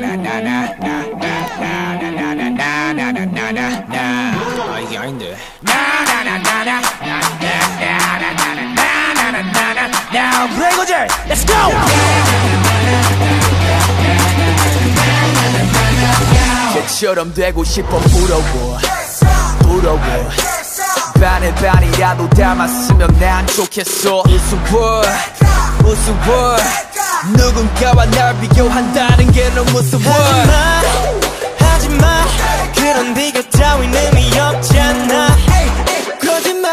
나나나나나나나나나나나나나나나 이게 아닌데 Now play go Jay, let's go! 쟤처럼 되고 싶어 부러워 부러워 반에 반이라도 담았으면 난 좋겠어. 우스워 우스워 누군가와 날 비교한다는 게 너무 무서워 하지마 하지마. 그런 비교 따윈 의미 없잖아. 그러지마.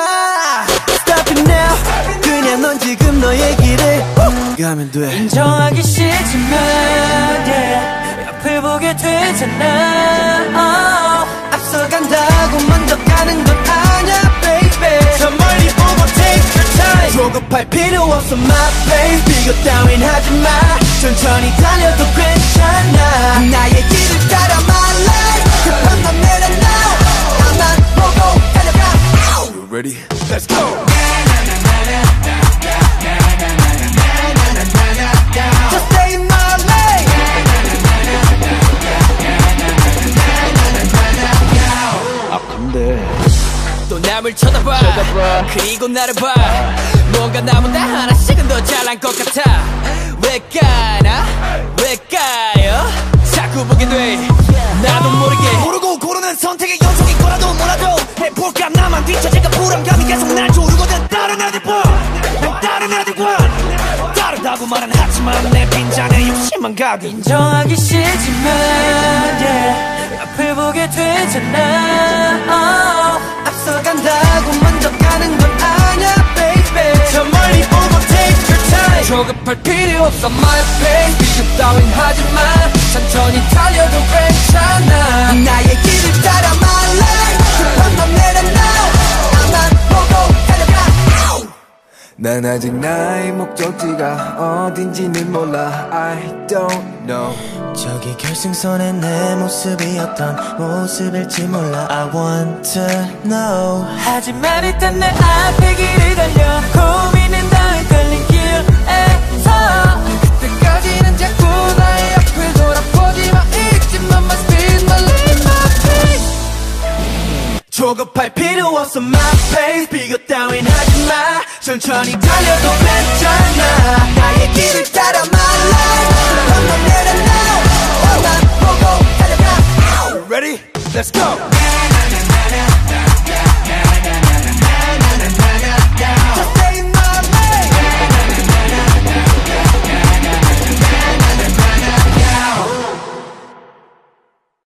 Stop it now. 그냥 넌 지금 너의 길을 가면 돼. 인정하기 싫지만 yeah, 옆을 보게 되잖아. Oh, 앞서간다 급할 필요 없어 my baby 비교 따윈 하지마. 천천히 달려도 괜찮아. 나의 길을 따라 my life. 급한 건 내려 now 나만 보고 달려가. You ready? Let's go. Just stay in my lane. 또 남을 쳐다봐, 그리고 나를 봐 뭔가 나보다 하나씩은 더 잘난 것 같아. 왜 까나? 왜 까요? 자꾸 보게 돼. 나도 모르게. 모르고 고르는 선택의 연속인 거라도 몰라도 해볼까? 나만 뒤처질까? 불안감이 계속 날 조르거든 다른 애들과 다른 애들과 다르다고 말은 하지만 내 빈잔에 욕심만 가득. 인정하기 싫지만 yeah, 앞을 보게 되잖아 조급할 필요 없어 my pace 비교 따윈 하지마 천천히 달려도 괜찮아. 나의 길을 따라 my life 급한 맘 내려 now 나만 보고 달려가. 난 아직 나의 목적지가 어딘지는 몰라. I don't know. 저기 결승선에 내 모습이 어떤 모습일지 몰라. I want to know. 하지만 일단 내 앞에 길을 달려. 고민 조급할 필요 없어 my pace 비교 따윈 하지마. 천천히 달려도 괜찮아. 나의 길을 따라 my life. 한번 내려 now